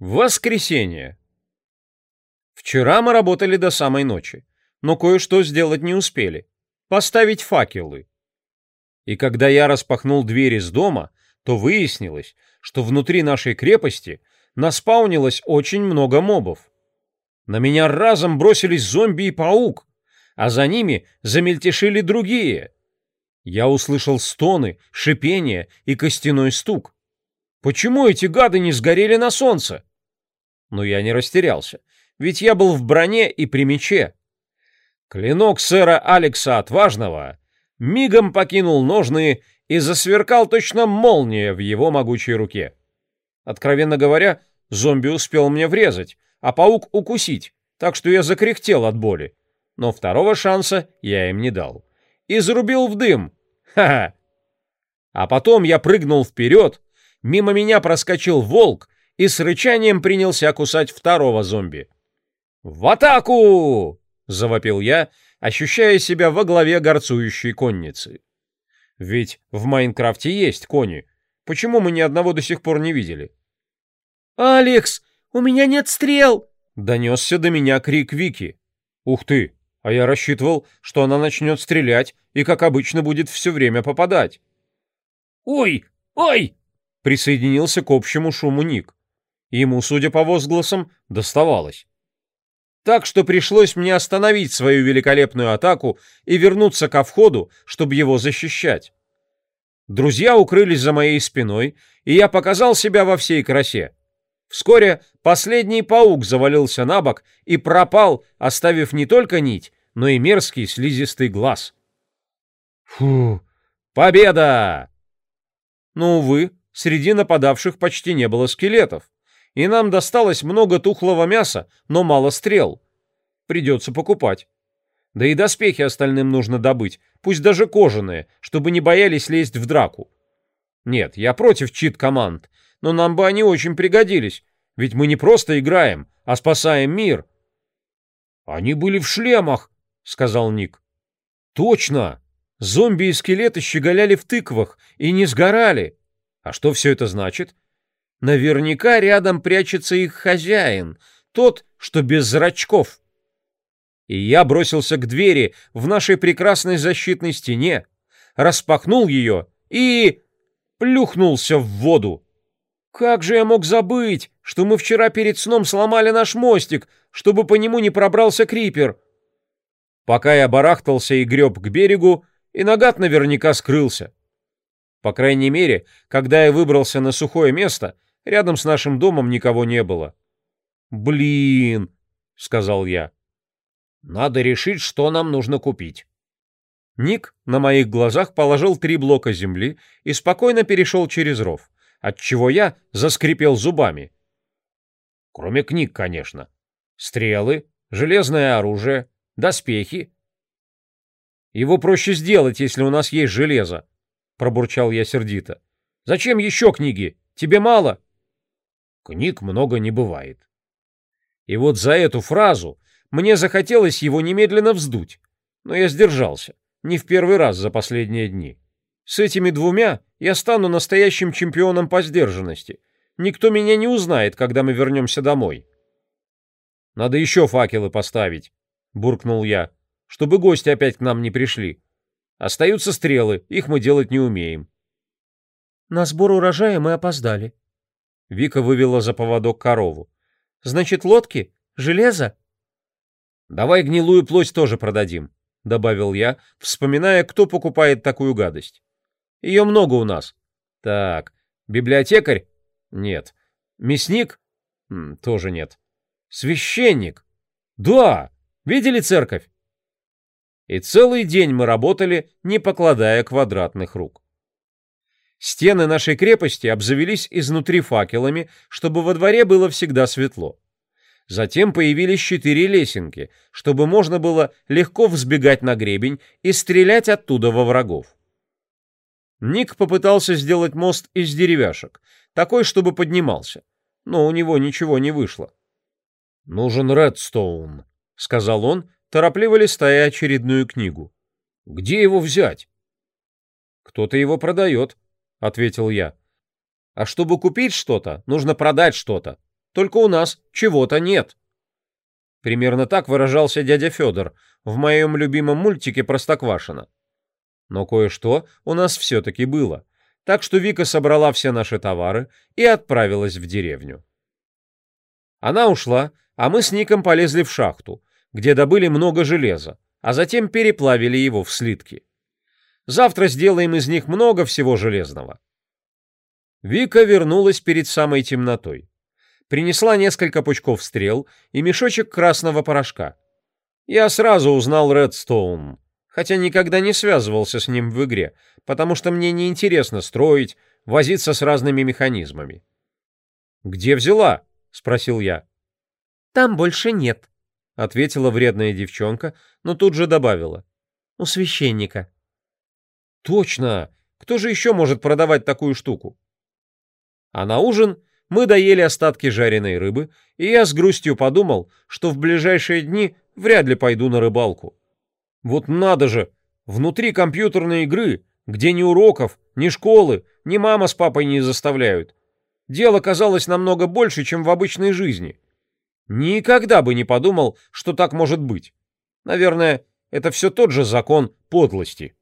Воскресенье. Вчера мы работали до самой ночи, но кое-что сделать не успели. Поставить факелы. И когда я распахнул дверь из дома, то выяснилось, что внутри нашей крепости наспаунилось очень много мобов. На меня разом бросились зомби и паук, а за ними замельтешили другие. Я услышал стоны, шипение и костяной стук. Почему эти гады не сгорели на солнце? Но я не растерялся, ведь я был в броне и при мече. Клинок сэра Алекса Отважного мигом покинул ножные и засверкал точно молния в его могучей руке. Откровенно говоря, зомби успел мне врезать, а паук укусить, так что я закряхтел от боли. Но второго шанса я им не дал. И зарубил в дым. Ха-ха! А потом я прыгнул вперед, Мимо меня проскочил волк и с рычанием принялся кусать второго зомби. «В атаку!» — завопил я, ощущая себя во главе горцующей конницы. «Ведь в Майнкрафте есть кони. Почему мы ни одного до сих пор не видели?» «Алекс, у меня нет стрел!» — донесся до меня крик Вики. «Ух ты! А я рассчитывал, что она начнет стрелять и, как обычно, будет все время попадать». «Ой! Ой!» присоединился к общему шуму Ник. Ему, судя по возгласам, доставалось. Так что пришлось мне остановить свою великолепную атаку и вернуться ко входу, чтобы его защищать. Друзья укрылись за моей спиной, и я показал себя во всей красе. Вскоре последний паук завалился на бок и пропал, оставив не только нить, но и мерзкий слизистый глаз. Фу, победа! Ну увы, Среди нападавших почти не было скелетов, и нам досталось много тухлого мяса, но мало стрел. Придется покупать. Да и доспехи остальным нужно добыть, пусть даже кожаные, чтобы не боялись лезть в драку. Нет, я против чит-команд, но нам бы они очень пригодились, ведь мы не просто играем, а спасаем мир. «Они были в шлемах», — сказал Ник. «Точно! Зомби и скелеты щеголяли в тыквах и не сгорали!» А что все это значит? Наверняка рядом прячется их хозяин, тот, что без зрачков. И я бросился к двери в нашей прекрасной защитной стене, распахнул ее и... плюхнулся в воду. Как же я мог забыть, что мы вчера перед сном сломали наш мостик, чтобы по нему не пробрался крипер? Пока я барахтался и греб к берегу, и нагат наверняка скрылся. По крайней мере, когда я выбрался на сухое место, рядом с нашим домом никого не было. «Блин!» — сказал я. «Надо решить, что нам нужно купить». Ник на моих глазах положил три блока земли и спокойно перешел через ров, отчего я заскрипел зубами. Кроме книг, конечно. Стрелы, железное оружие, доспехи. Его проще сделать, если у нас есть железо, — пробурчал я сердито. «Зачем еще книги? Тебе мало?» «Книг много не бывает». И вот за эту фразу мне захотелось его немедленно вздуть, но я сдержался, не в первый раз за последние дни. С этими двумя я стану настоящим чемпионом по сдержанности. Никто меня не узнает, когда мы вернемся домой. «Надо еще факелы поставить», — буркнул я, — «чтобы гости опять к нам не пришли». Остаются стрелы, их мы делать не умеем. На сбор урожая мы опоздали. Вика вывела за поводок корову. Значит, лодки? Железо? Давай гнилую плоть тоже продадим, добавил я, вспоминая, кто покупает такую гадость. Ее много у нас. Так, библиотекарь? Нет. Мясник? Тоже нет. Священник? Да, видели церковь? и целый день мы работали, не покладая квадратных рук. Стены нашей крепости обзавелись изнутри факелами, чтобы во дворе было всегда светло. Затем появились четыре лесенки, чтобы можно было легко взбегать на гребень и стрелять оттуда во врагов. Ник попытался сделать мост из деревяшек, такой, чтобы поднимался, но у него ничего не вышло. «Нужен Редстоун», — сказал он, торопливо листая очередную книгу. «Где его взять?» «Кто-то его продает», — ответил я. «А чтобы купить что-то, нужно продать что-то. Только у нас чего-то нет». Примерно так выражался дядя Федор в моем любимом мультике «Простоквашино». Но кое-что у нас все-таки было, так что Вика собрала все наши товары и отправилась в деревню. Она ушла, а мы с Ником полезли в шахту — где добыли много железа, а затем переплавили его в слитки. Завтра сделаем из них много всего железного. Вика вернулась перед самой темнотой. Принесла несколько пучков стрел и мешочек красного порошка. Я сразу узнал Редстоун, хотя никогда не связывался с ним в игре, потому что мне не интересно строить, возиться с разными механизмами. «Где взяла?» — спросил я. «Там больше нет», — ответила вредная девчонка, но тут же добавила. «У священника». «Точно! Кто же еще может продавать такую штуку?» А на ужин мы доели остатки жареной рыбы, и я с грустью подумал, что в ближайшие дни вряд ли пойду на рыбалку. Вот надо же! Внутри компьютерной игры, где ни уроков, ни школы, ни мама с папой не заставляют. Дело казалось намного больше, чем в обычной жизни — Никогда бы не подумал, что так может быть. Наверное, это все тот же закон подлости.